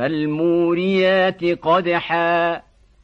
فالموريات قدحا